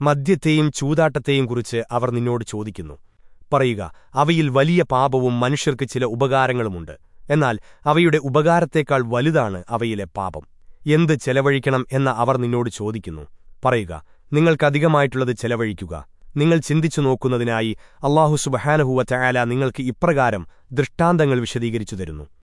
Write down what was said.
മദ്യത്തെയും ചൂതാട്ടത്തെയും കുറിച്ച് അവർ നിന്നോട് ചോദിക്കുന്നു. പറയുക അവയിൽ വലിയ പാപവും മനുഷ്യർക്ക് ചില ഉപകാരങ്ങളുമുണ്ട്. എന്നാൽ അവയുടെ ഉപകാരത്തേക്കാൾ വലുതാണ് അവയിലെ പാപം. എന്ത് ചെലവഴിക്കണം എന്ന അവർ നിന്നോട് ചോദിക്കുന്നു. പറയുക നിങ്ങൾക്കധികമായിട്ടുള്ളത് ചെലവഴിക്കുക. നിങ്ങൾ ചിന്തിച്ചു നോക്കുന്നതിനായി അള്ളാഹു സുബഹാനഹുവ ചായാല നിങ്ങൾക്ക് ഇപ്രകാരം ദൃഷ്ടാന്തങ്ങൾ വിശദീകരിച്ചു തരുന്നു.